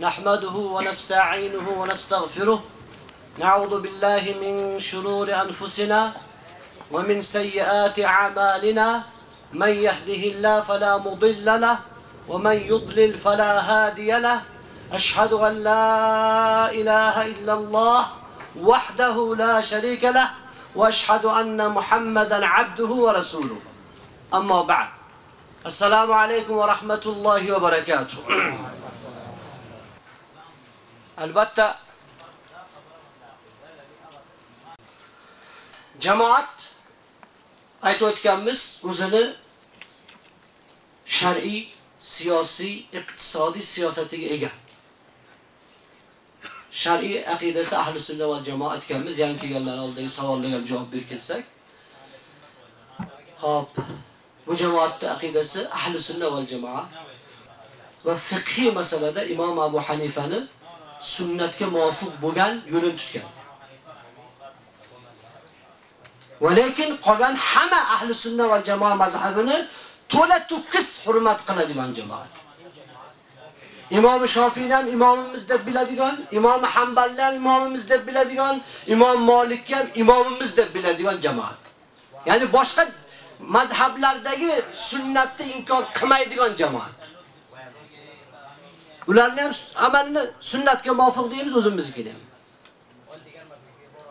نحمده ونستعينه ونستغفره. نعوذ بالله من شرور أنفسنا ومن سيئات أعمالنا. من يهده الله فلا مضل له ومن يضلل فلا هادي له. أشهد أن لا إله إلا الله وحده لا شريك له وأشهد أن محمدا عبده ورسوله. أما بعد السلام عليكم ورحمة الله وبركاته. Albatta jamoat aytib o'tganmiz o'zini shar'iy, siyosiy, iqtisodiy siyosatiga ega. Shar'iy aqidasi ahli sunna va jamoat aytganmiz, yangi kelganlar oldidagi savollarga javob berib ketsak. Xo'p, bu jamoatning aqidasi ahli sunna va jamoa va fiqhiy masalada Imom Abu Hanifani sunnatga muvofiq bo'lgan yo'lini tutgan. Va lekin qolgan hamma ahli sunna va jamoa mazhabini to'la to'kis hurmat qiladigan jamoat. Imom Shofiyni ham imomimiz deb biladigan, Imom Hanbalni ham imomimiz deb biladigan, Imom Malikni ham imomimiz deb biladigan jamoat. Ya'ni boshqa mazhablardagi sunnatni inkor qilmaydigan jamoat. Ularni ham amalini sunnatga muvofiq deymiz o'zimizga ham.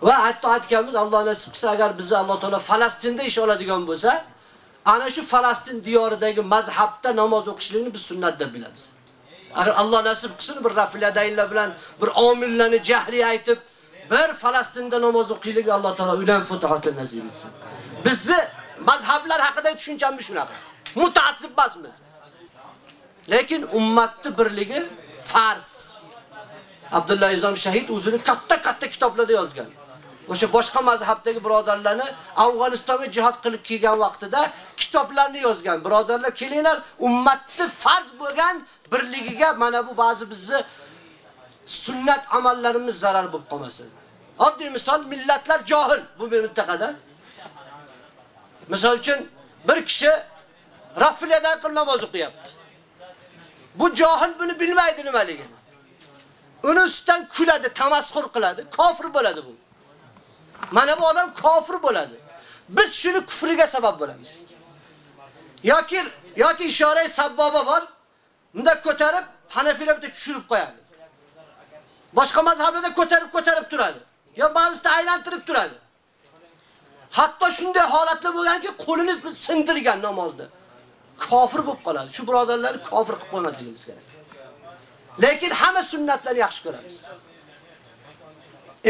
Va hatto aytganmiz Alloh nasib qilsa agar bizni Alloh taolo Falastinda ish oladigan bo'lsa, ana shu Falastin diyoridagi mazhabda namoz o'qishlikni biz sunnat deb bilamiz. Agar Alloh nasib qilsin bir rafiladaynlar bilan bir omillarni jahli aytib, bir Falastinda namoz o'qishlik Alloh taolo ulan futuhatni nasib etsin. Bizni mazhablar haqida tushunchamiz shunaqa. Mutaassib emasmiz. Lekin ummatni birligi farz. Abdullah Izom shahid o'zini katta-katta kitoblarda yozgan. O'sha boshqa mazhabdagi birodarlarni Afg'onistonga jihad qilib kelgan vaqtida kitoblarni yozgan. Birodarlar, kelinglar, ummatni farz bo'lgan birligiga mana bu ba'zi bizni sunnat amallarimiz zarar bo'lib qolmasin. Oddiy misol millatlar johil bu mintaqada. Misol uchun bir kishi rafilada qilib namoz o'qiyapti. Bu johil buni bilmaydi nimaligini. Uni ustidan kuladi, tamasxur qiladi, kofir bo'ladi bu. Mana bu odam kofir bo'ladi. Biz shuni kufriga sabab bo'lamiz. yoki yoki ishora sabboba bor. Bunda ko'tarib Hanafilar bitta tushirib qo'yadi. Boshqa mazhablarda ko'tarib ko'tarib turadi. Yo ba'zida aylantirib turadi. Hatto shunday holatlar bo'lganki, qo'lini sindirgan namozda. Kofir bo'lib qoladi. Shu birodarlarni kofir qilib qo'ymasligimiz kerak. Lekin hamma sunnatlarni yaxshi ko'ramiz.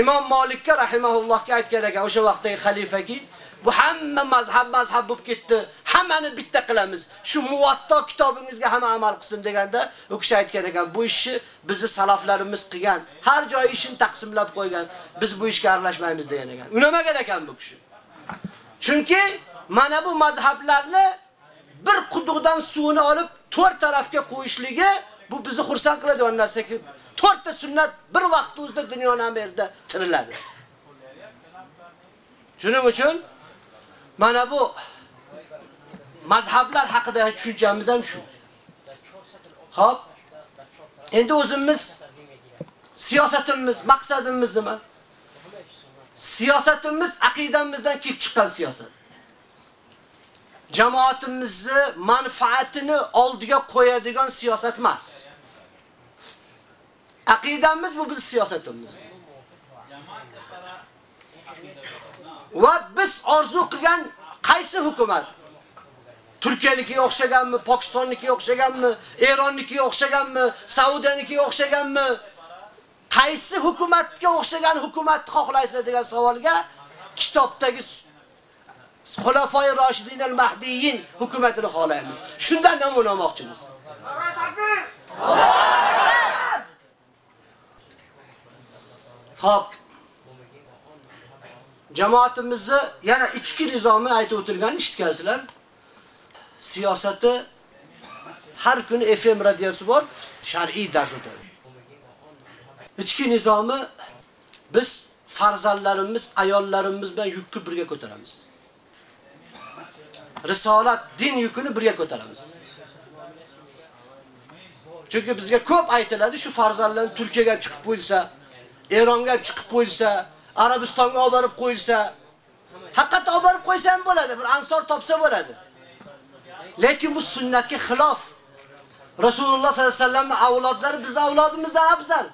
Imom Malikka rahimahullohga aytgan ekan o'sha vaqtdagi xalifaki, bu hamma mazhab mazhab bo'lib ketdi. Hammani bitta qilamiz. Shu muvatto kitobingizga hamma amal qilsin deganda, u kishi aytgan ekan, bu ishni bizni salaflarimiz qilgan. Har joy ishini taqsimlab qo'ygan. Biz bu ishga aralashmaymiz degan ekan. Unamagan ekan bu kishi. Chunki mana bu mazhablarni bir quduqdan suvini olib to'rt tarafga qo'yishligi bu bizni xursand qiladigan narsaki, to'rtta sunnat bir vaqt o'zida dunyoni ham yerda tiriladi. Shuning uchun mana bu mazhablar haqida tushunchamiz ham shu. Xo'p. Endi o'zimiz siyosatimiz, maqsadimiz nima? Siyosatimiz aqidamizdan kelib chiqqan siyosat. Jamoatimizni manfaatini oldiga qo'yadigan siyosat emas. Aqidamiz bu biz siyosatimiz. Va biz orzu qilgan qaysi hukumat? Turkiyanikiga o'xshaganmi, Pokistonnikiga o'xshaganmi, Eronniki o'xshaganmi, Saudiyanikiga o'xshaganmi? Qaysi hukumatga o'xshagan hukumatni xohlaysiz degan savolga kitobdagi Xulafoi Roshidin al-Mahdiyin hukumatini xohlaymiz. Shundan namuna olmoqchimiz. Xo'p. Jamoatimizni yana ichki nizomi aytib o'tirgan eshitgansizlar. Siyosati har kuni FM radiosi bor, shar'iy dars o'tadi. Ichki nizomi biz farzandlarimiz, ayollarimiz bilan yukni birga ko'taramiz. Risolat, din yukini birga ko'taramiz. Chunki bizga ko'p aytiladi, shu farzandlarni Turkiyaga chiqib qo'yilsa, Eronga chiqib qo'yilsa, Arabistonga olib borib qo'yilsa, haqiqatda olib borib qo'ysa ham bo'ladi, bir ansor topsa bo'ladi. Lekin bu sunnatga xilof. Rasululloh sollallohu alayhi vasallamning avlodlari biz avlodimizdan afzal.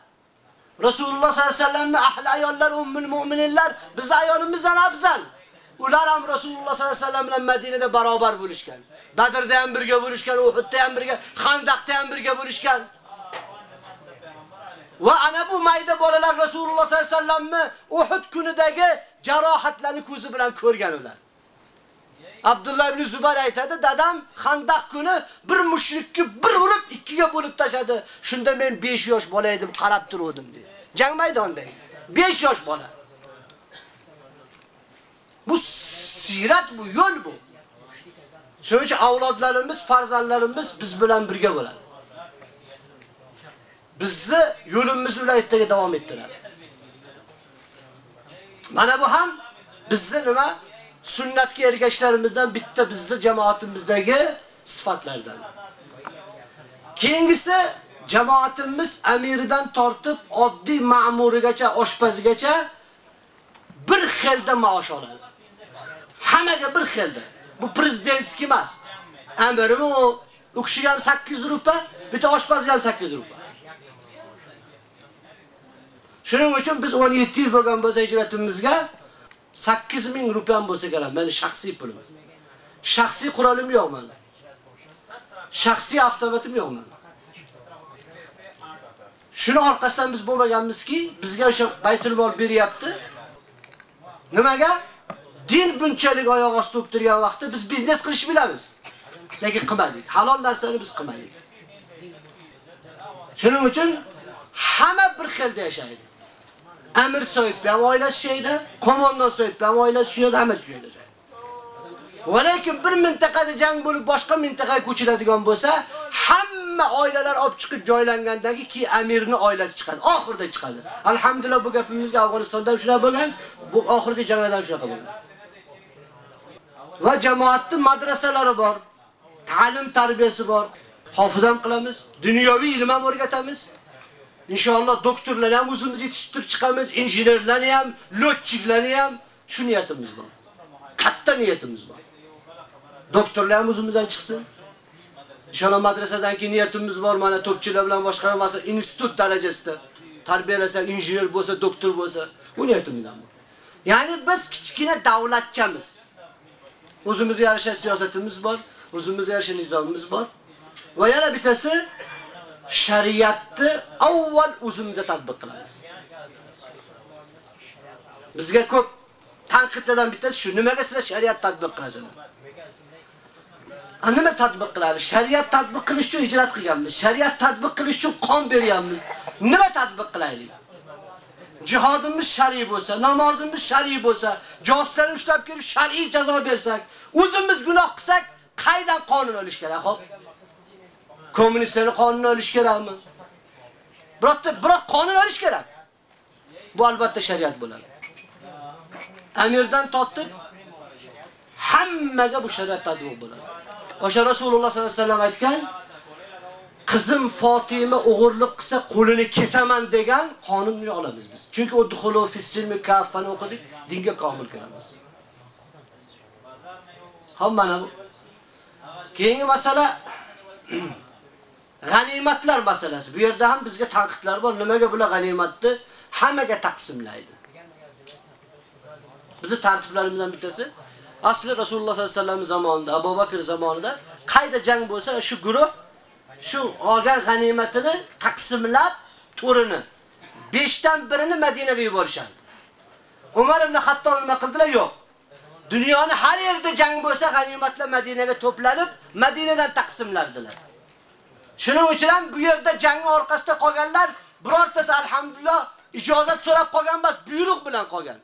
Rasululloh sollallohu alayhi vasallamning ahli ayollar, ummul mu'minlar biz ayolimizdan afzal. Ular ham Rasululloh sollallohu alayhi vasallam bilan Madinada barobar bo'lishgan. Badrda ham birga bo'lishgan, Uhudda ham birga, Xandaqda ham birga bo'lishgan. Va ana bu mayda bolalar Rasululloh sollallohu alayhi vasallamni Uhud kunidagi jarohatlarni ko'zi bilan ko'rgan ular. Abdullah ibn Zubayr aytadi, dadam Xandaq kuni bir mushrikni bir urib ikkiga bo'lib tashadi. Shunda men 5 yosh bola edim, qarab turdim dedi. Jang maydonida 5 yosh bola. Bu sirat bu, yo'l bu. Shuning uchun avlodlarimiz, farzandlarimiz biz bilan birga bo'ladi. Bizni yo'limiz ular ertaga davom ettiradi. Mana bu ham bizni nima? Sunnatga ergashlarimizdan bitta bizni jamoatimizdagi sifatlardan. Keyingisi jamoatimiz amiridan tortib oddiy ma'murigacha, oshpazigacha bir xilda maosh oladi. Hammaga bir xilda. Bu prezidentski emas. Amirimi u, u kishiga ham 800 rupa, bitta oshpazga ham 800 rupa. Shuning uchun biz 17 yil bo'lgan bo'lsa hijratimizga 8000 rupiya bo'lsa kerak, meni shaxsiy pulim. Shaxsiy qurolim yo'q menda. Shaxsiy avtomatim yo'q menda. Shuni orqasidan biz bo'lmaganmizki, bizga o'sha baytul mol beryapti. Nimaga? Din bunchalik oyoq osti bo'lib turgan vaqtda biz biznes qilish bilamiz. Lekin qilmadik. Halol narsani biz qilmadik. Shuning uchun hamma bir xilda yashaydi. Amir so'yib ham oilasi sheyda, qo'mondon so'yib ham oilasi hamma shu yerda lekin bir mintaqada jang bo'lib boshqa mintaqaga ko'chiladigan bo'lsa, hamma oilalar olib chiqib joylangandan keyin amirning oilasi chiqadi, oxirida chiqadi. Alhamdulillah bu gapimizga Afg'onistonda ham shunaqa bo'lgan, bu oxirgi janglarda ham shunaqa bo'lgan. Va jamoatning madrasalari bor, ta'lim tarbiyasi bor. Hofizam qilamiz, dunyoviy ilm ham o'rgatamiz. Inshaalloh doktorlarni ham o'zimiz yetishtirib chiqamiz, injenerlarni ham, lotchiklarni ham shu niyatimiz bor. Katta niyatimiz bor. Doktorlar ham o'zimizdan chiqsin. Inshaalloh madrasadan keyin niyatimiz bor, mana to'pchilar bilan boshqa masala institut darajasida tarbiyalasa, injener bo'lsa, doktor bo'lsa, bu niyatimizdan bor. Ya'ni biz kichkina davlatchamiz. O'zimizga yarasha siyosatimiz bor, o'zimizga yarasha nizomimiz bor. Va yana bittasi shariatni avval o'zimizga tatbiq qilamiz. Bizga ko'p tanqidlardan bittasi shu, nimaga sizlar shariat tatbiq qilasizlar? Nima tatbiq qiladi? Shariat tatbiq qilish uchun hijrat qilganmiz. Shariat tatbiq qilish uchun qon beryapmiz. Nima tatbiq qilaylik? Jihodimiz shar'iy bo'lsa, namozimiz shar'iy bo'lsa, josuslarni ushlab kelib shar'iy jazo bersak, o'zimiz gunoh qilsak, qaydan qonun olish kerak, xo'p? Kommunistlarni qonuni olish kerakmi? Biroqda biroq qonun olish kerak. Bu albatta shariat bo'ladi. Amirdan tortib hammaga bu shariat tatbiq bo'ladi. O'sha Rasululloh sollallohu alayhi vasallam aytgan, qizim Fatima o'g'irlik qilsa qo'lini kesaman degan qonunni olamiz biz. Chunki udkhulu fis-silmi kaffan o'qidik, dinga komil kiramiz. Hammana bu. Keyingi masala g'animatlar masalasi. Bu yerda ham bizga tanqidlar bor. Nimaga bular g'animatni hammaga taqsimlaydi? Bizi tartiblarimizdan bittasi asli Rasululloh sollallohu alayhi vasallam zamonida, Abu Bakr zamonida qayda jang bo'lsa, shu guruh shu olgan g'animatini taqsimlab to'rini 5 dan birini Madinaga yuborishadi. Umar ibn Hattob nima qildilar? Yo'q. Dunyoni har yerda jang bo'lsa, g'animatlar Madinaga to'planib, Madinadan taqsimlardilar. Shuning uchun ham bu yerda jang orqasida qolganlar birortasi alhamdulillah ijozat so'rab qolgan emas, buyruq bilan qolgan.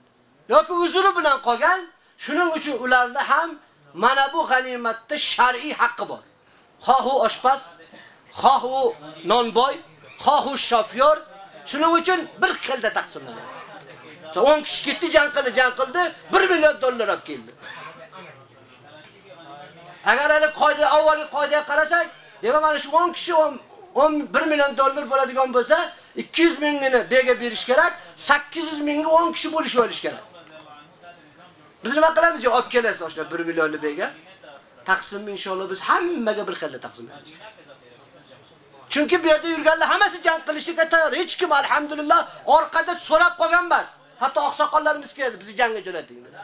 yoki uzuri bilan qolgan. Shuning uchun ularda ham mana bu g'animatda shar'iy haqqi bor. Xohu u oshpaz, xoh u nonboy, xoh u shofyor, shuning uchun bir xilda taqsimlanadi. 10 kishi ketdi, jang qildi, jang qildi, 1 million dollar olib keldi. Agar hali qoida avvalgi qoidaga qarasak, demak mana shu 10 kishi 11 million dollar bo'ladigan bo'lsa, 200 mingini bega berish kerak, 800 mingni 10 kishi bo'lish olish kerak. Biz nima qilamiz? Olib kelasiz oshna 1 millionni bega. Taqsim inshaalloh biz hammaga bir xilda taqsimlaymiz. Chunki bu yerda yurganlar hammasi jang qilishga tayyor. Hech kim alhamdulillah orqada so'rab qolgan emas. Hatto oqsoqollarimiz keldi, bizni jangga jo'nating dedi.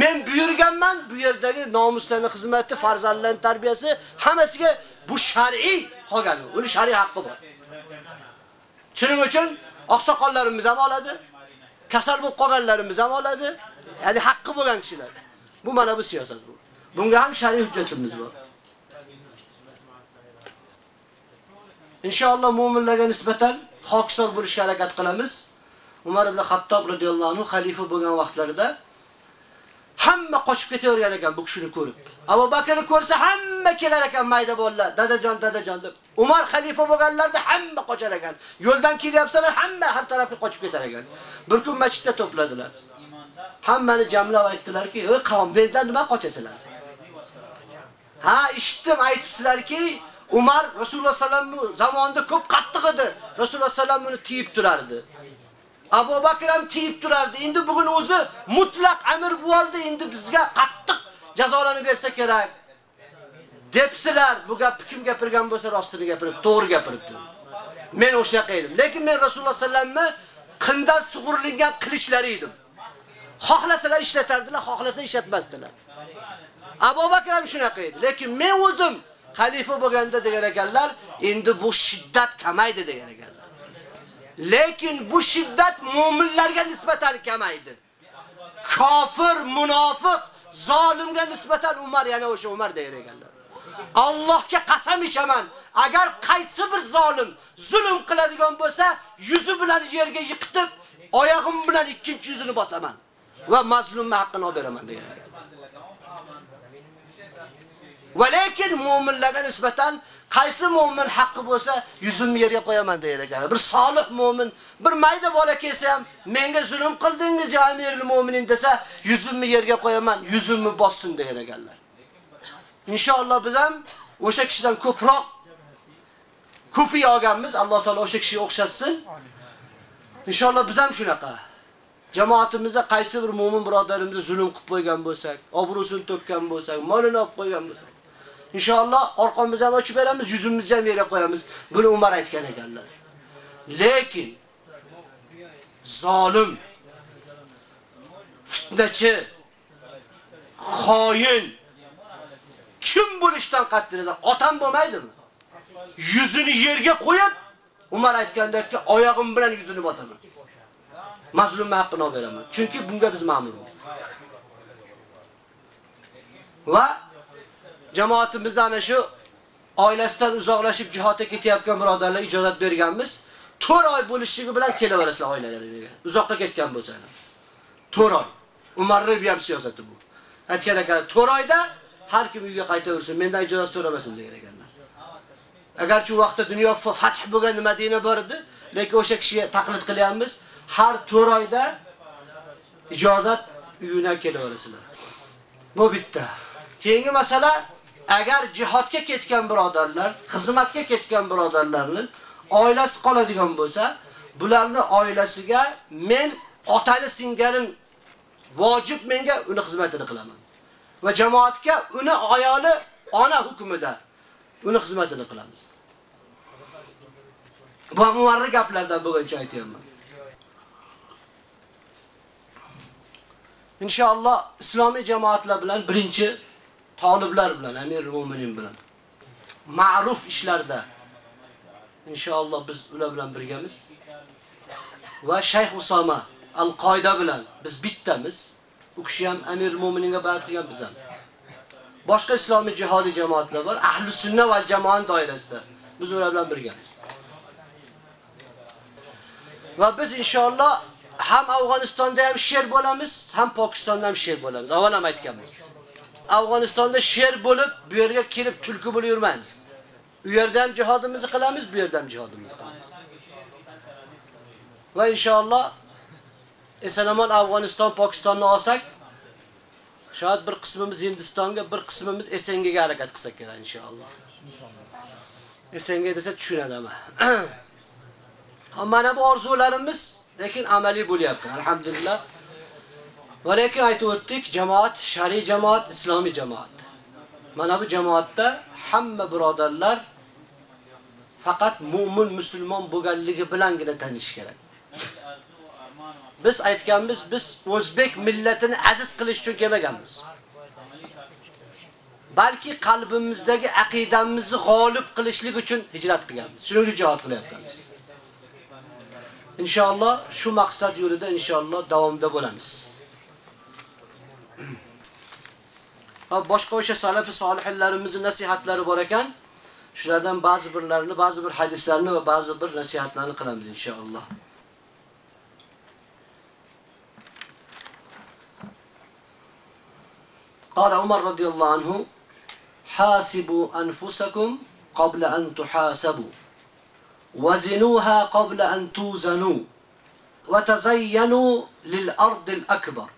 Men buyurganman, bu yerdagi nomuslarning xizmati, farzandlarning tarbiyasi hammasiga bu shar'iy qolgan. Uni shar'iy haqqi bor. Shuning uchun oqsoqollarimiz ham oladi, kasal bo'lib qolganlarimiz ham oladi. Ya'ni haqqi bo'lgan kishilar. Bu mana bu siyosat bu. Bunga ham shar'iy hujjatimiz bor. Inshaalloh mu'minlarga nisbatan hokisor bo'lishga harakat qilamiz. Umar ibn Xattob radhiyallohu anhu xalifa bo'lgan vaqtlarida hamma qochib ketavergan ekan bu kishini ko'rib. Abu Bakrni ko'rsa hamma kelar ekan mayda bolalar, dadajon, dadajon deb. Umar xalifa bo'lganlarda hamma qochar ekan. Yo'ldan kelyapsalar, hamma har tarafga qochib ketar ekan. Bir kun masjidda to'pladilar. Hammani jamlab aytdilarki, "Ey qavm, mendan nima qochasizlar?" Ha, eshitdim, aytibsizlarki, Umar Rasululloh sallallohu zamonida ko'p qattiq edi. Rasululloh sallallohu uni tiyib turardi. Abu Bakr ham tiyib turardi. Endi bugun o'zi mutlaq amir bo'ldi. Endi bizga qattiq jazolanib bersa kerak. Depsilar, bu gapni kim gapirgan bo'lsa rostini gapirib, to'g'ri gapiribdi. Men o'shaqa edim. Lekin men Rasululloh sallallohu qindan sug'urilgan qilichlari edim. Xohlasalar ishlatardilar, xohlasa ishlatmasdilar. Abu Bakr ham shunaqa edi. Lekin men o'zim xalifa bo'lganda degan ekanlar, endi bu shiddat kamaydi degan ekanlar. Lekin bu shiddat mu'minlarga nisbatan kamaydi. Kofir, munofiq, zolimga nisbatan Umar yana o'sha Umar degan ekanlar. Allohga qasam ichaman, agar qaysi bir zolim zulm qiladigan bo'lsa, yuzi bilan yerga yiqitib, oyog'im bilan ikkinchi yuzini bosaman va mazlumni haqqini olib beraman degan. Va lekin mu'minlarga nisbatan qaysi mu'min haqqi bo'lsa, yuzimni yerga qo'yaman degan ekan. Bir solih mu'min, bir mayda bola kelsa ham, menga zulm qildingiz ya amirul mu'minin desa, yuzimni yerga qo'yaman, yuzimni bossin degan ekanlar. Inshaalloh biz ham o'sha kishidan ko'proq ko'pi olganmiz. Alloh taolo o'sha kishiga o'xshatsin. Inshaalloh biz ham shunaqa. Jamoatimizda qaysi bir mu'min birodarimizni zulm qilib qo'ygan bo'lsak, obro'sini to'kkan bo'lsak, molini olib qo'ygan bo'lsak, inshaalloh orqamizga ham ochib beramiz, yuzimizni ham yerga qo'yamiz. Buni Umar aytgan ekanlar. Lekin zolim, fitnachi, xoin kim bo'lishdan qat'iy otam bo'lmaydimi? Yuzini yerga qo'yib, Umar aytgandek, oyog'im bilan yuzini bosaman. Mazlumga haqqini olib beraman. Chunki bunga biz ma'murmiz. Va jamoatimizda ana shu oilasidan uzoqlashib jihodga ketayotgan birodarlar ijozat berganmiz. 4 oy bo'lishligi bilan kelaverasizlar oilalariga. Uzoqqa ketgan bo'lsangiz. 4 oy. Umarning ham siyosati bu. Aytgan ekan, 4 oyda har kim uyga qaytaversin, mendan ijozat so'ramasin degan ekanlar. Agar shu vaqtda dunyo fath bo'lgan Madina bor edi, lekin o'sha kishiga taqlid qilyapmiz. Har 4 oyda ijozat uyiga kelaverasizlar. Bu bitta. Keyingi masala agar jihodga ketgan birodarlar, xizmatga ketgan birodarlarning oilasi qoladigan bo'lsa, bularni oilasiga men otani singarim vojib menga uni xizmatini qilaman. Va jamoatga uni ayoli ona hukmida uni xizmatini qilamiz. Bu muvarri gaplardan bo'lgancha aytayapman. inshaalloh islomiy jamoatlar bilan birinchi Taliblar bilan Amir Mu'minin bilan ma'ruf ishlarda inshaalloh biz ular bilan birgamiz. Va Shayx Usoma Al-Qoida bilan biz bittamiz. U kishi ham Amir Mu'mininga bayat qilgan biz ham. Boshqa islomiy jihodiy jamoatlar bor. Ahli sunna va jamoat doirasida. Biz ular bilan birgamiz. Va biz inshaalloh ham Afg'onistonda ham sher bo'lamiz, ham Pokistonda ham sher bo'lamiz. Avval ham aytganmiz. Afg'onistonda sher bo'lib, bu yerga kelib tulki bo'lib yurmaymiz. U yerda ham jihodimizni qilamiz, bu yerda ham jihodimizni qilamiz. Va inshaalloh esanamon Afg'oniston, Pokistonni olsak, shohat bir qismimiz Hindistonga, bir qismimiz Esengaga harakat qilsak kerak inshaalloh. Esenga desa tushunadi ama. Mana bu orzularimiz lekin amaliy bo'lyapti. Alhamdulillah. Va lekin aytib o'tdik, jamoat, shariy jamoat, islomiy jamoat. Mana bu jamoatda hamma birodarlar faqat mu'min musulmon bo'lganligi bilangina tanish kerak. Biz aytganmiz, biz o'zbek millatini aziz qilish uchun kelmaganmiz. Balki qalbimizdagi aqidamizni g'olib qilishlik uchun hijrat qilganmiz. Shuning uchun jihad qilyapmiz. Inshaalloh shu maqsad yo'lida inshaalloh davomda bo'lamiz. Ha, başka o şey selefi salihlerimizin nasihatleri varken şunlardan bazı birlerini, bazı bir hadislerini ve bazı bir nasihatlerini kılamız inşallah. قال عمر رضي الله عنه حاسبوا أنفسكم قبل أن تحاسبوا وزنوها قبل أن توزنوا وتزينوا للأرض الأكبر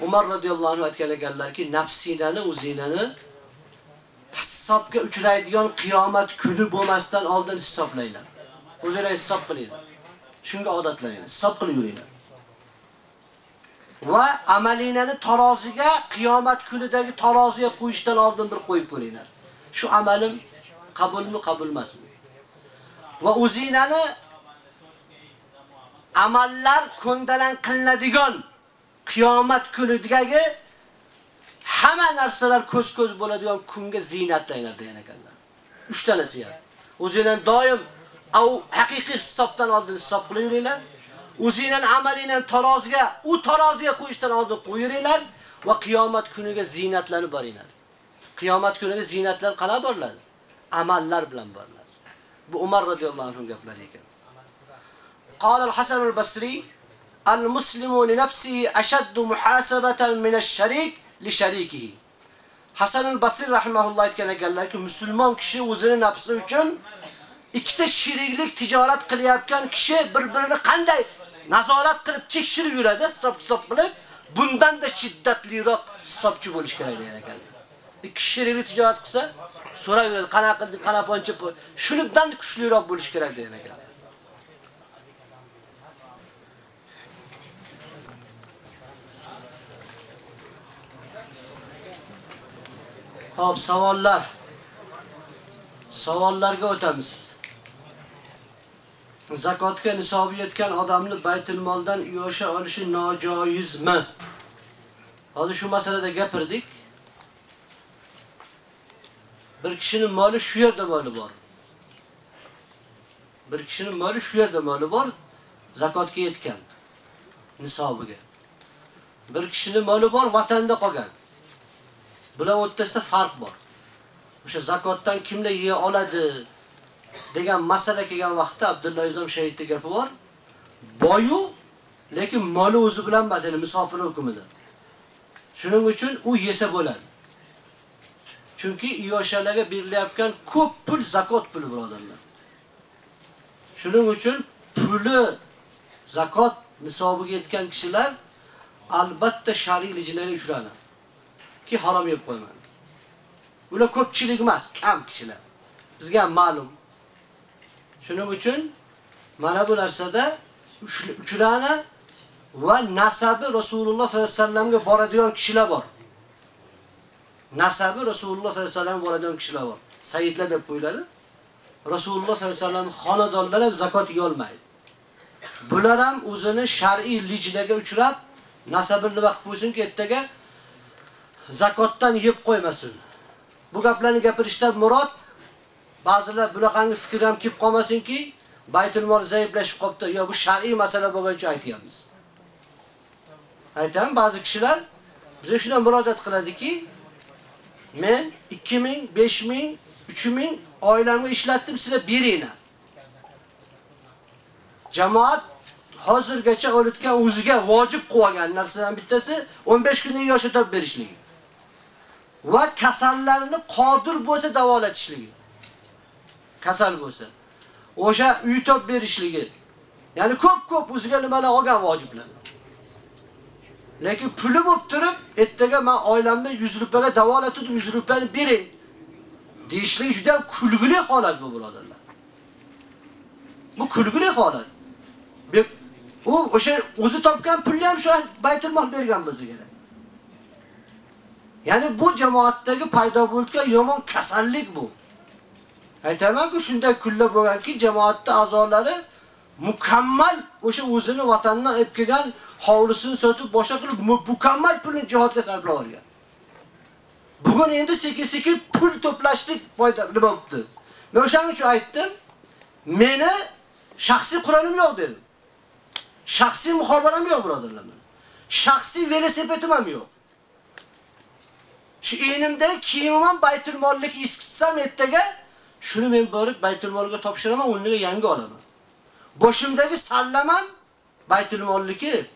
Umar radhiyallohu anhu aytgan ekanlarki, nafsinani, o'zingizni hisobga uchraydigan qiyomat kuni bo'lmasdan oldin hisoblanglar. O'zinglar hisob qilinglar. Shunga odatlaning, hisob qilib yuringlar. Va amalingizni taroziga qiyomat kunidagi taroziga qo'yishdan oldin bir qo'yib ko'ringlar. Shu amalim qabulmi, qabul emasmi? Va o'zingizni amallar ko'ndalang qilinadigan qiyomat kunidagi hamma narsalar ko'z-ko'z bo'ladigan kunga ziynatlanglar degan ekanlar. 3 tanasi ham. O'zingizdan doim au haqiqiy hisobdan oldin hisob qilaveringlar. O'zingizdan amalingizni taroziga, u taroziga qo'yishdan oldin qo'yiringlar va qiyomat kuniga ziynatlanib boringlar. Qiyomat kuniga ziynatlar qala boriladi? Amallar bilan boriladi. Bu Umar radhiyallohu anhu gaplari ekan. Qala al-Hasan al-Basri المسلم لنفسه أشد محاسبة من الشريك لشريكه. Hasan al-Basri rahimahulloh aytgan ekanlarki, musulmon kishi o'zini nafsi uchun ikkita shiriklik tijorat qilyotgan kishi bir-birini qanday nazorat qilib tekshirib yuradi, hisob-kitob qilib, bundan da shiddatliroq hisobchi bo'lish kerak degan ekanlar. Ikki shiriklik tijorat qilsa, so'rayveradi, qanaqa qanaponcha shundan kuchliroq bo'lish kerak degan ekanlar. Hop, savollar. Savollarga o'tamiz. Zakotga nisobi yetgan odamni baytul moldan yosha olishi nojoizmi? Hozir shu masalada gapirdik. Bir kishining moli shu yerda moli bor. Bir kishining moli shu yerda moli bor, zakotga yetgan nisobiga. Bir kishining moli bor, vatanda qolgan. Bular o'rtasida farq bor. O'sha zakotdan kimlar yeya oladi degan masala kelgan vaqtda Abdulla Izom shahidning gapi bor. Boyu, lekin moli o'zi bilan emas, ya'ni musofir hukmida. Shuning uchun u yesa bo'ladi. Chunki yoshalarga berilayotgan ko'p pul zakot puli birodarlar. Shuning uchun puli zakot nisobiga yetgan kishilar albatta shar'iy lijlarga uchradi. Ki harom yeb qo'yman. Ular ko'pchilik emas, kam kishilar. Bizga ham ma'lum. Shuning uchun mana bu narsada uchrana va nasabi Rasululloh sollallohu alayhi vasallamga boradigan kishilar bor. Nasabi Rasululloh sollallohu alayhi vasallamga boradigan kishilar bor. Sayyidlar deb qo'yiladi. Rasululloh sollallohu alayhi vasallam xonadonlar ham zakot yolmaydi. Bular ham o'zini shar'iy lijdaga uchrab nasabini vaqt qo'ysinki ertaga zakotdan yeb qo'ymasin. Bu gaplarni gapirishdan murod ba'zilar bunaqangi fikr ham kelib qolmasinki, baytul mol zaiflashib qopti, yo bu shar'iy masala bo'lgan uchun aytyapmiz. Aytam ba'zi kishilar bizga shundan murojaat qiladiki, men 2000, 5000, 3000 oilamga ishlatdim, sizlar beringlar. Jamoat hozirgacha o'tgan o'ziga vojib qo'ygan narsadan bittasi 15 kunning yosh o'tab berishligi. Va kasallarni qodir bo'lsa davolatishligi. Kasal bo'lsa. O'sha uy top berishligi. Ya'ni ko'p-ko'p o'ziga nimalar olgan vojiblar. Lekin puli bo'lib turib, ertaga men oilamni 100 rupiyaga davolatdim, 100 rupiyani bering. Deyishlik juda kulgili holat bu birodarlar. Bu kulgili holat. U o'sha o'zi topgan pulni ham shu baytul mol bergan bo'lsa kerak. Ya'ni bu jamoatdagi paydo bo'lgan yomon kasallik bu. Aytaman-ku shunday kunlar bo'lganki, jamoatda a'zolari mukammal o'sha o'zini vatandan olib kelgan hovlisini sotib boshqa qilib mukammal pulni jihodga sarflab olgan. Bugun endi sekin-sekin pul to'plashlik foydali bo'libdi. Men o'shaning uchun aytdim, meni shaxsiy Qur'onim yo'q dedim. Shaxsiy muhobaram yo'q birodarlar. Shaxsiy velosipedim ham yo'q. Shu eynimdagi kiyimim ham baytul mollik eskitsam ertaga shuni men borib baytul molga topshiraman, o'rniga yangi olaman. Boshimdagi sallam ham baytul molliki.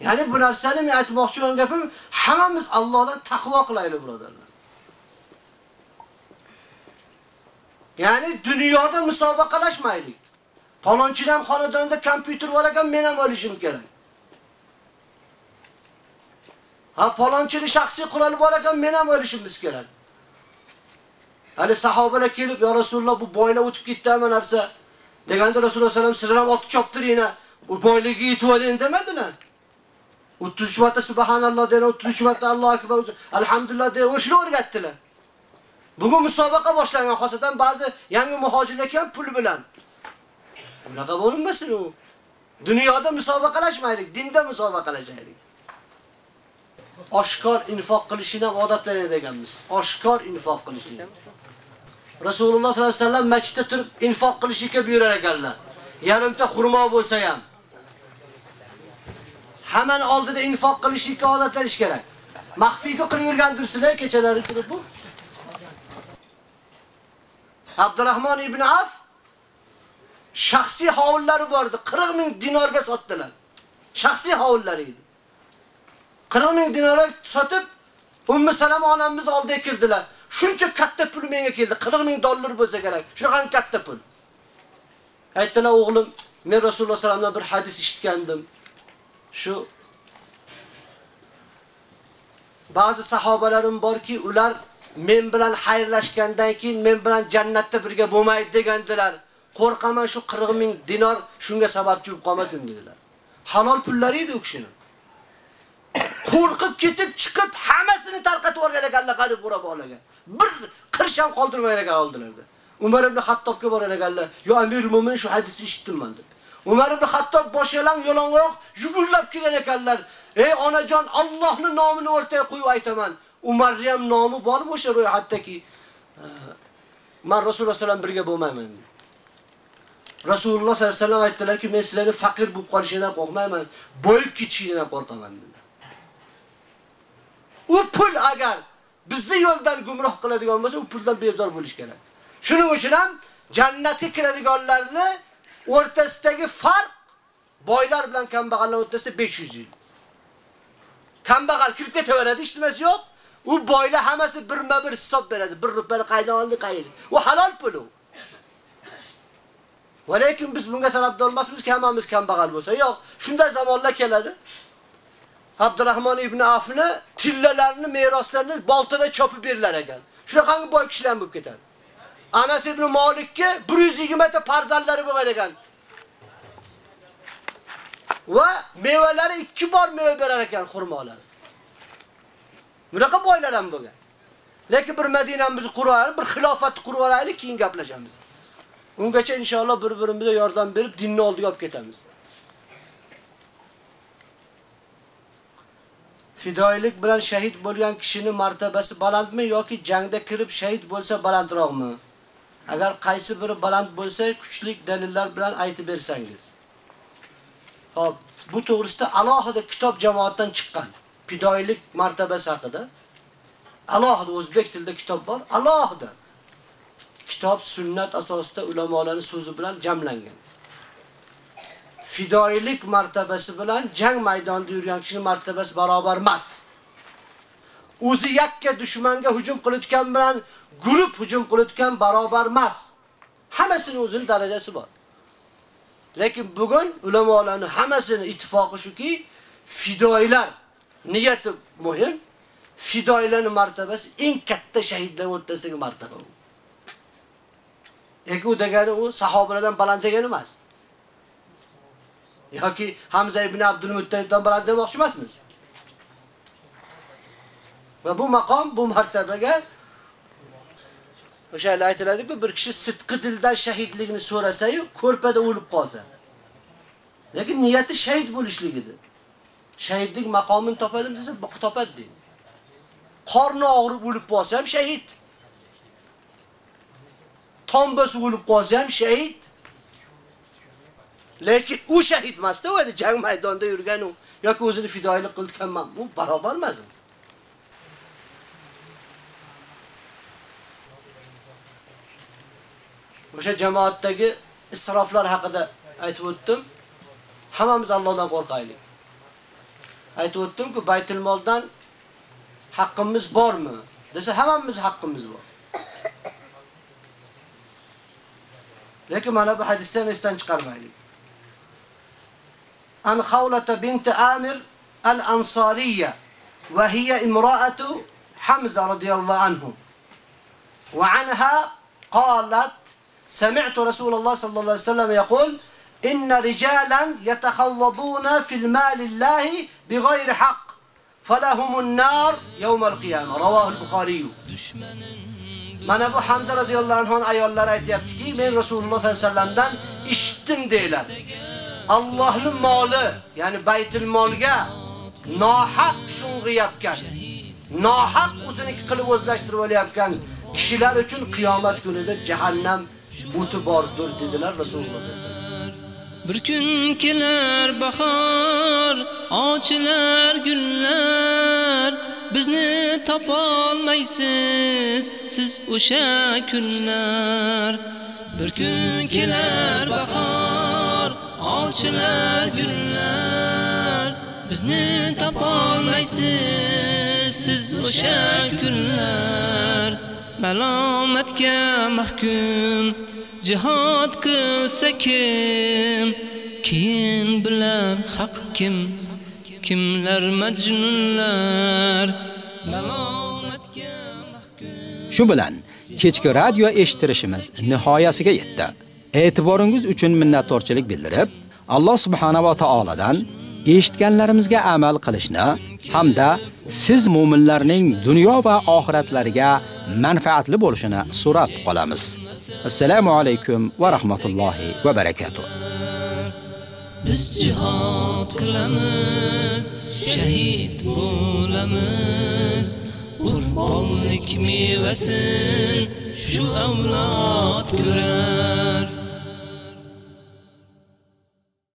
Ya'ni bu narsani men aytmoqchi bo'lgan gapim, hammamiz Allohdan taqvo qilaylik birodarlar. Ya'ni dunyoda musobaqalashmaylik. Falonchidan xonadonda kompyuter bor ekan, men ham olishim kerak. Ha, palonchini shaxsiy quroli bor ekan, men ham olishimiz kerak. Hali sahobalar kelib, "Ya Rasululloh, bu boylar o'tib ketdi hamma narsa." Deganda Rasululloh sallam sizlar ham otib choptiringlar. Bu boyligi yetib oling demadilar. 33 marta subhanalloh deydi, 33 marta Allohu akbar, alhamdulillah deydi, o'shni o'rgatdilar. Bugun musobaqa boshlangan, xosatan ba'zi yangi muhojirlar ham pul bilan. Bunaqa bo'lmasin u. Dunyoda musobaqalashmaylik, dinda musobaqalashaylik. Oshkor infoq qilishini odatlanadi deganmiz. Oshkor infoq qilishlik. Rasululloh sollallohu alayhi vasallam masjidda turib infoq qilishga buyurar ekanlar. Yarimta xurmo bo'lsa ham. Hamman oldida infoq qilishga odatlanish kerak. Maxfiyga qilib yurgandirsizlar kechalari turib bu. Abdurrahmon ibn Af shaxsiy hovllari bordi. 40 ming dinorga sotdilar. Shaxsiy hovllari edi. 40 ming sotib Ummu Salama onamiz oldiga kirdilar. Shuncha katta pul menga keldi. 40 ming dollar bo'lsa kerak. Shunaqa katta pul. Aytdilar, o'g'lim, men Rasululloh sallamdan bir hadis eshitgandim. Shu ba'zi sahobalarim borki, ular men bilan xayrlashgandan keyin men bilan jannatda birga bo'lmaydi degandilar. Qo'rqaman shu 40 ming dinor shunga sababchi bo'lib qolmasin dedilar. Halol pullari edi u kishining. Qo'rqib ketib chiqib hammasini tarqatib yuborgan ekanlar qarib bo'ra bolaga. Bir qirsh ham qoldirmagan ekan oldilarda. Umar ibn Hattobga borar ekanlar. "Yo Amirul Mu'min shu hadisni eshitdim deb. Umar ibn Hattob boshiyalang yo'longoq yugurlab kelgan ekanlar. "Ey onajon, Allohning nomini o'rtaga qo'yib aytaman. Umarning ham nomi bormi o'sha ro'yxatdagi? Men Rasululloh sallam birga bo'lmayman." Rasululloh sallallohu alayhi vasallam aytdilarki, men sizlarni faqir bo'lib qolishingizdan qo'rqmayman, boyib ketishingizdan qo'rqaman dedi. U pul agar bizni yo'ldan gumroh qiladigan bo'lsa, u puldan bezor bo'lish kerak. Shuning uchun ham jannatga kiradiganlarni o'rtasidagi farq boylar bilan kambag'allar o'rtasida 500 yil. Kambag'al kirib ketaveradi, ishtimasi yo'q. U boylar hammasi birma-bir hisob beradi. 1 rupiyani qaydan oldi, qayerga. U halol pul u. Lekin biz bunga talabdor emasmiz, hammamiz kambag'al bo'lsa. Yo'q, shunday zamonlar keladi. Abdurrahman ibn Afni tillalarini, meroslarini baltada chopib berlar ekan. Shunaqangi boy kishilar bo'lib ketadi. Anas ibn Malikka 120 ta farzandlari bo'lgan ekan. Va mevalari ikki bor meva berar ekan xurmolar. Bunaqa boylar ham bo'lgan. Lekin bir Madinamizni qurib, bir xilofatni qurib olaylik, keyin gaplashamiz. Ungacha inshaalloh bir-birimizga yordam berib dinni oldiga olib ketamiz. Fidoilik bilan shahid bo'lgan kishining martabasi balandmi yoki jangda kirib shahid bo'lsa balandroqmi? Agar qaysi biri baland bo'lsa, kuchli dalillar bilan aytib bersangiz. Xo'p, bu to'g'risida alohida kitob jamoatdan chiqqan fidoilik martabasi haqida alohida o'zbek tilida kitob bor, alohida. Kitob sunnat asosida ulamolarning so'zi bilan jamlangan. Fidoilik martabasi bilan jang maydonida yurgan kishining martabasi barobar emas. O'zi yakka dushmanga hujum qilayotgan bilan guruh hujum qilayotgan barobar emas. Hammasining o'zining darajasi bor. Lekin bugun ulamolarning hammasini ittifoqi shuki, fidoilar niyati muhim. Fidoilarning martabasi eng katta shahidlar o'rtasidagi martaba. Eki u degani u sahobalardan baland emas. Yoki Hamza ibn Abdul Muttalibdan baland demoqchi emasmiz. Va bu maqom, bu martabaga o'sha aytiladi-ku, bir kishi sidqi dildan shahidligini so'rasa-yu, ko'rpada o'lib qolsa. Lekin niyati shahid bo'lishligidir. Shahidlik maqomini topadim desa, topadi deydi. Qorni og'rib o'lib qolsa ham shahid. Tombasi o'lib qolsa ham shahid. Lekin u shahid emasda, u jang maydonida yurgan u yoki o'zini fidoilik qilganman, bu barobar emas. O'sha jamoatdagi isroflar haqida aytib o'tdim. Hammamiz Allohdan qo'rqaylik. Aytib o'tdim-ku, Baytul moldan haqqimiz bormi? desa hammamiz haqqimiz bor. Lekin mana bu hadisni esdan chiqarmaylik. عن خولة بنت آمر الأنصارية وهي امرأة حمزة رضي الله عنه. وعنها قالت سمعت رسول الله صلى الله عليه وسلم يقول إن رجالا يتخوضون في المال الله بغير حق فلهم النار يوم القيامة. رواه البخاري. من أبو حمزة رضي الله عنه أيها الله رأيت يبتكي من رسول الله صلى الله عليه وسلم اشتم ديلا Allohning moli, ya'ni Baytul molga nohaq shung'iyapgan, nohaq o'ziniki qilib o'zlashtirib olayotgan kishilar uchun qiyomat kunida jahannam o'ti bordir dedilar Rasululloh sollallohu alayhi vasallam. Bir kun kelar bahor, ochilar gullar, bizni topolmaysiz siz o'sha kunlar. Bir kun kelar bahor, ochilar gullar, bizni topolmaysiz siz o'sha kunlar. Malomatga mahkum jihad qilsa kim keyin bilar haq kim kimlar majnunlar malomatga mahkum Shu bilan kechki radio eshitirishimiz nihoyasiga yetdi. E'tiboringiz uchun minnatdorchilik bildirib, Alloh subhanahu va taoladan eshitganlarimizga amal qilishni hamda siz mu'minlarning dunyo va oxiratlariga manfaatli bo'lishini so'rab qolamiz. Assalomu alaykum va rahmatullohi va barakatuh. biz jihad qilamiz shahid bo'lamiz Urfonlik mevasin shu avlod ko'rar